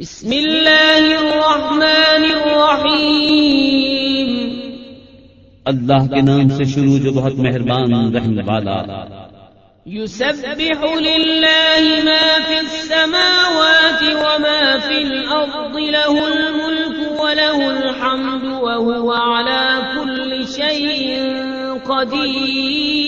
بسم الله الرحمن الرحيم اللہ کے نام سے شروع جو بہت مہربان رحم والا. يسبح لله ما في السماوات وما في الأرض له الملك وله الحمد وهو على كل شيء قدير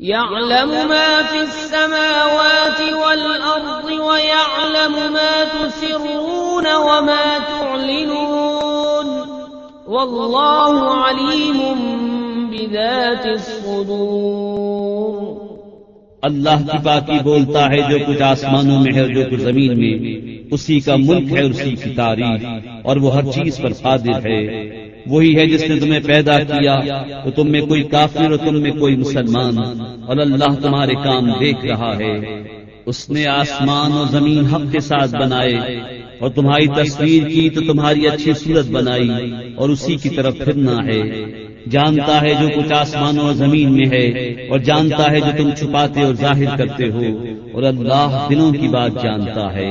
يعلم ما في السماوات والأرض ويعلم ما تسرون وما تعلنون والله عليم بذات الصدور اللہ کی باقی بولتا ہے جو کچھ آسمانوں میں ہے اور جو کچھ زمین میں، اسی کا ملک ہے اور اسی کی تاریخ، اور وہ ہر چیز پر قادر ہے۔ وہی ہے جس نے تمہیں پیدا کیا، تو تم میں کوئی کافر اور تم میں کوئی مسلمان، اور اللہ تمہارے کام دیکھ رہا ہے۔ اس نے آسمان اور زمین حق کے ساتھ بنائے، اور تمہاری تصویر کی تو تمہاری اچھی صورت بنائی، اور اسی کی طرف پھرنا ہے۔ جانتا ہے جو کچھ آسمانوں اور زمین میں ہے، اور جانتا ہے جو تم چھپاتے اور ظاہر کرتے ہو، اور اللہ دلوں کی بات جانتا ہے۔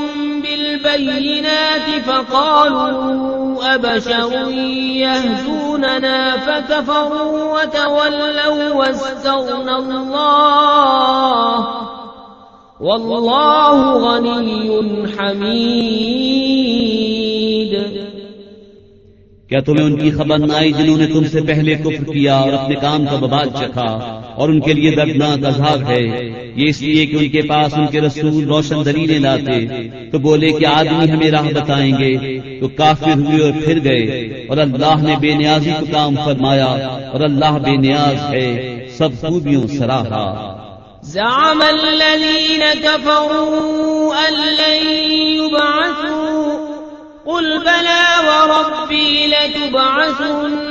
بالبينات فقالوا أبشر يهدوننا فكفروا وتولوا واستغنى الله والله غني حميد کیا تمہیں ان کی خبر نہ آئی جنہوں نے تم سے پہلے کفر کیا اور اپنے کام کا بباد چکھا؟ اور ان کے لیے دردناک عذاب ہے۔ یہ اس لیے کہ ان کے پاس ان کے رسول روشن دلیلیں لاتے تو بولے کہ آدمی ہمیں راہ بتائیں گے۔ تو کافر ہوئے اور پھر گئے۔ اور اللہ نے بے نیازی کو کام فرمایا۔ اور اللہ بے نیاز ہے۔ سب خوبیوں سراہا۔ زعم الذين كفروا أن لن يبعثوا قل بلى وربي لتبعثن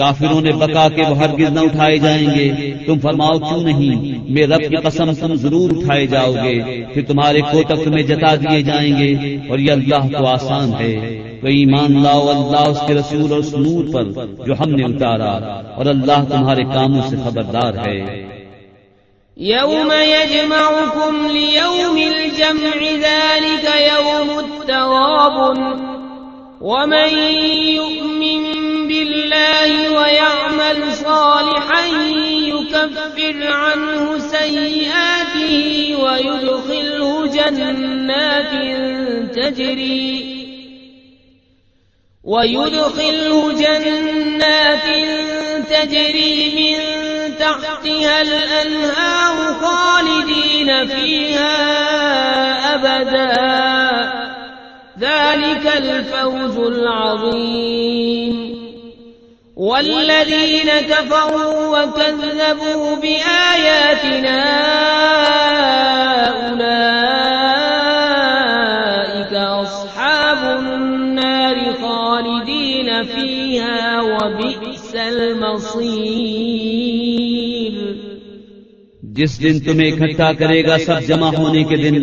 کافروں نے بکا کے وہ ہرگز نہ اٹھائے جائیں گے۔ تم فرماؤ، کیوں نہیں؟ میں رب کی قسم تم ضرور اٹھائے جاؤ گے۔ پھر تمہارے کوتک تمہیں جتا دیے جائیں گے اور یہ اللہ کو آسان ہے۔ تو ایمان لاؤ، اللہ اس کے رسول اور اس نور پر جو ہم نے اتارا اور اللہ تمہارے کاموں سے خبردار ہے۔ يوم يجمعكم ليوم الجمع ذلك يوم التغاب ومن يؤمن بالله ويعمل صالحا يكفر عنه سيئاته ويدخله جنات تجري ويدخله جنات تجري من تحتها الأنهار خالدين فيها أبدا ذلك الفوز العظيم والذين كفروا وكذبوا بآياتنا أولئك أصحاب النار خالدين فيها وبئس المصير. جس دن تمہیں اکٹھا کرے گا سب جمع ہونے کے دن،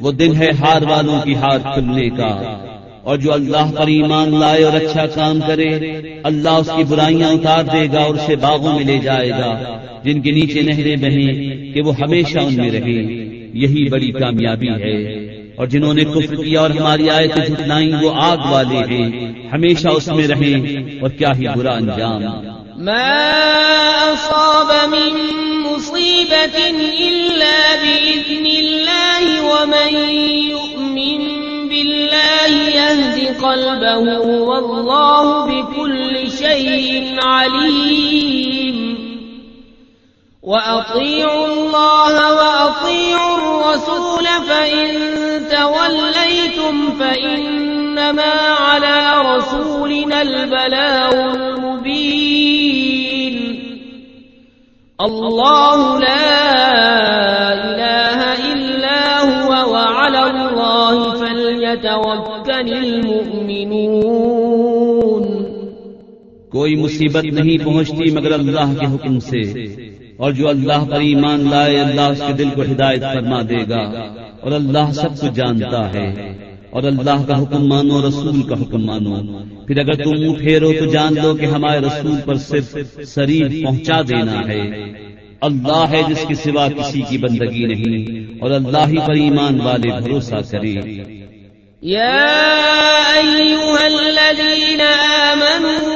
وہ دن ہے ہار والوں کی ہار کھلنے کا۔ اور جو اللہ پر ایمان لائے اور اچھا کام کرے، اللہ اس کی برائیاں اتار دے گا اور اسے باغوں میں لے جائے گا۔ جن کے نیچے نہریں بہیں کہ وہ ہمیشہ ان میں رہے یہی بڑی کامیابی ہے۔ اور جنہوں نے کفر کیا اور ہماری آیتیں جھٹلائیں، وہ آگ والے ہیں۔ ہمیشہ اس میں رہیں اور کیا ہی برا انجام۔ ما من ومن بالله يهد قلبه والله بكل شيء عليم. وأطيعوا الله وأطيعوا الرسول فإن توليتم فإنما على رسولنا البلاغ المبين. الله لا کوئی مصیبت نہیں پہنچتی مگر اللہ کے حکم سے۔ اور جو اللہ پر ایمان لائے، اللہ اس کے دل کو ہدایت فرما دے گا۔ اور اللہ سب کچھ جانتا ہے۔ اور اللہ کا حکم مانو، رسول کا حکم مانو۔ پھر اگر تم منہ پھیرو تو جان لو کہ ہمارے رسول پر صرف شریر پہنچا دینا ہے۔ اللہ ہے جس کے سوا کسی کی بندگی نہیں، اور اللہ ہی پر ایمان والے بھروسہ کرے۔ يا أيها الذين آمنوا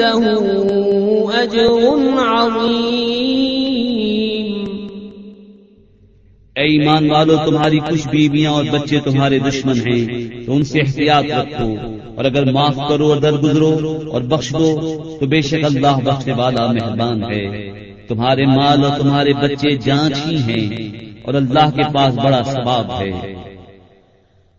عنده أجر عظيم. اے ایمان والو، تمہاری کچھ بیویاں اور بچے تمہارے دشمن ہیں، تو ان سے احتیاط رکھو، اور اگر معاف کرو اور درگزرو اور بخش دو، تو بے شک اللہ بخشنے والا مہربان ہے۔ تمہارے مال اور تمہارے بچے جانچ ہی ہیں، اور اللہ کے پاس بڑا ثواب ہے۔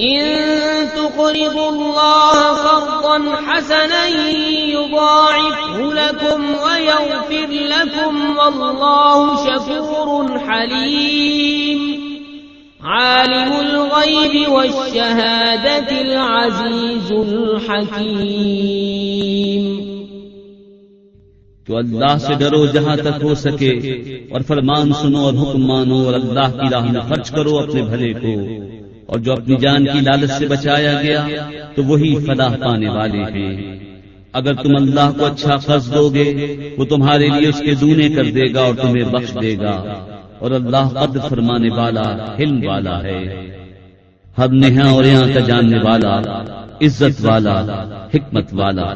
إن تقرضوا الله قرضا حسنا يضاعفه لكم ويغفر لكم والله شكور حليم. عالم الغيب والشهادة العزيز الحكيم. تو اللہ سے ڈرو جہاں تک ہو سکے اور فرمان سنو اور حکم مانو اور اللہ کی راہ میں خرچ کرو اپنے بھلے کو۔ اور جو اپنی جان کی لالچ سے بچایا گیا، تو وہی فلاح پانے والے ہیں۔ اگر تم اللہ کو اچھا قرض دو گے وہ تمہارے لیے اس کے دونے کر دے گا اور تمہیں بخش دے گا۔ اور اللہ قدر فرمانے والا حلم والا ہے۔ ہر نہا اور یہاں کا جاننے والا، عزت والا، حکمت والا۔